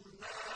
أَخَذْنَا